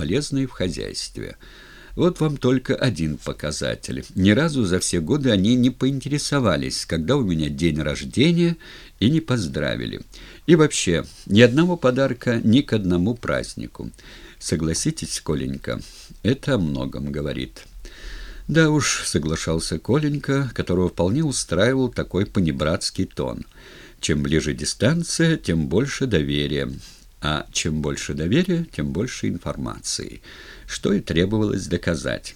полезные в хозяйстве. Вот вам только один показатель. Ни разу за все годы они не поинтересовались, когда у меня день рождения, и не поздравили. И вообще, ни одного подарка ни к одному празднику. Согласитесь, Коленька, это о многом говорит». «Да уж», — соглашался Коленька, которого вполне устраивал такой понебратский тон. «Чем ближе дистанция, тем больше доверия, а чем больше доверия, тем больше информации, что и требовалось доказать».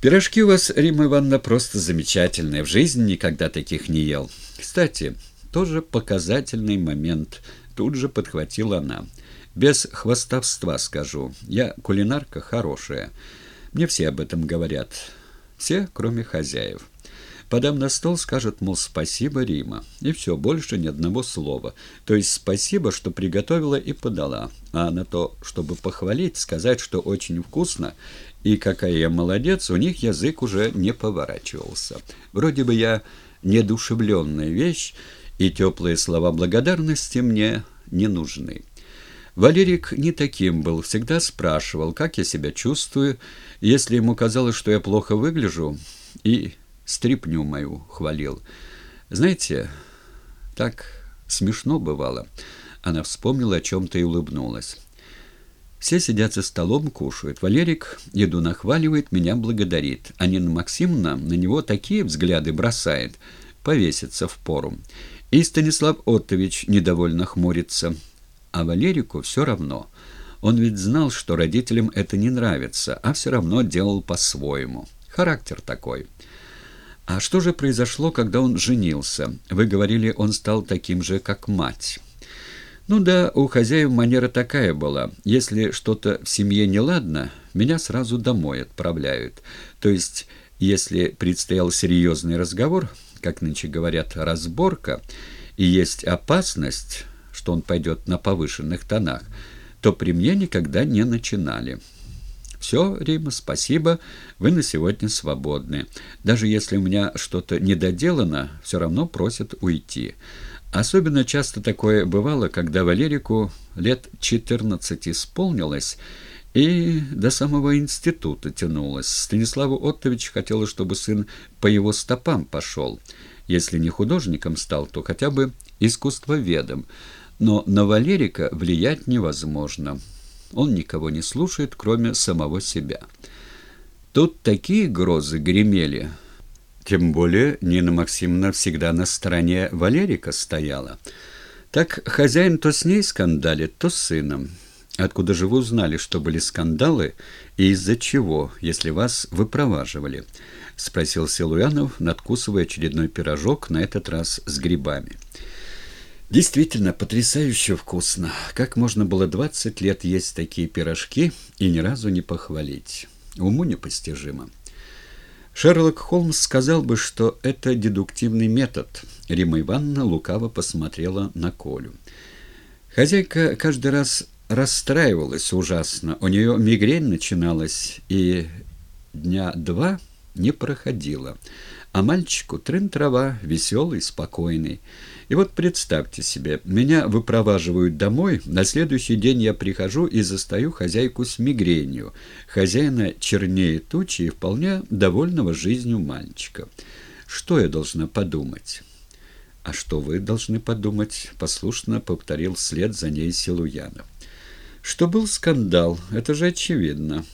«Пирожки у вас, Рима Ивановна, просто замечательные. В жизни никогда таких не ел. Кстати, тоже показательный момент. Тут же подхватила она. Без хвастовства скажу. Я кулинарка хорошая». Мне все об этом говорят. Все, кроме хозяев. Подам на стол, скажет, мол, спасибо, Рима. И все, больше ни одного слова. То есть спасибо, что приготовила и подала. А на то, чтобы похвалить, сказать, что очень вкусно, и какая я молодец, у них язык уже не поворачивался. Вроде бы я недушевленная вещь, и теплые слова благодарности мне не нужны. Валерик не таким был, всегда спрашивал, как я себя чувствую, если ему казалось, что я плохо выгляжу, и стрипню мою хвалил. Знаете, так смешно бывало. Она вспомнила о чем-то и улыбнулась. Все сидят за столом, кушают. Валерик еду нахваливает, меня благодарит. А Нина Максимовна на него такие взгляды бросает. Повесится в пору. И Станислав Оттович недовольно хмурится а Валерику все равно. Он ведь знал, что родителям это не нравится, а все равно делал по-своему. Характер такой. А что же произошло, когда он женился? Вы говорили, он стал таким же, как мать. Ну да, у хозяев манера такая была. Если что-то в семье неладно, меня сразу домой отправляют. То есть, если предстоял серьезный разговор, как нынче говорят, разборка, и есть опасность что он пойдет на повышенных тонах, то при мне никогда не начинали. «Все, Рима, спасибо, вы на сегодня свободны. Даже если у меня что-то недоделано, все равно просят уйти». Особенно часто такое бывало, когда Валерику лет 14 исполнилось, и до самого института тянулось. Станиславу Оттович хотелось, чтобы сын по его стопам пошел. Если не художником стал, то хотя бы искусствоведом. Но на Валерика влиять невозможно. Он никого не слушает, кроме самого себя. Тут такие грозы гремели. Тем более Нина Максимовна всегда на стороне Валерика стояла. Так хозяин то с ней скандалит, то с сыном. Откуда же вы узнали, что были скандалы, и из-за чего, если вас выпроваживали?» — спросил Силуянов, надкусывая очередной пирожок, на этот раз с грибами. Действительно, потрясающе вкусно. Как можно было 20 лет есть такие пирожки и ни разу не похвалить? Уму непостижимо. Шерлок Холмс сказал бы, что это дедуктивный метод. Рима Ивановна лукаво посмотрела на Колю. Хозяйка каждый раз расстраивалась ужасно. У нее мигрень начиналась, и дня два не проходила. А мальчику трын-трава, веселый, спокойный. И вот представьте себе, меня выпроваживают домой, на следующий день я прихожу и застаю хозяйку с мигренью, хозяина чернее тучи и вполне довольного жизнью мальчика. Что я должна подумать? «А что вы должны подумать?» — послушно повторил след за ней Силуянов. «Что был скандал, это же очевидно.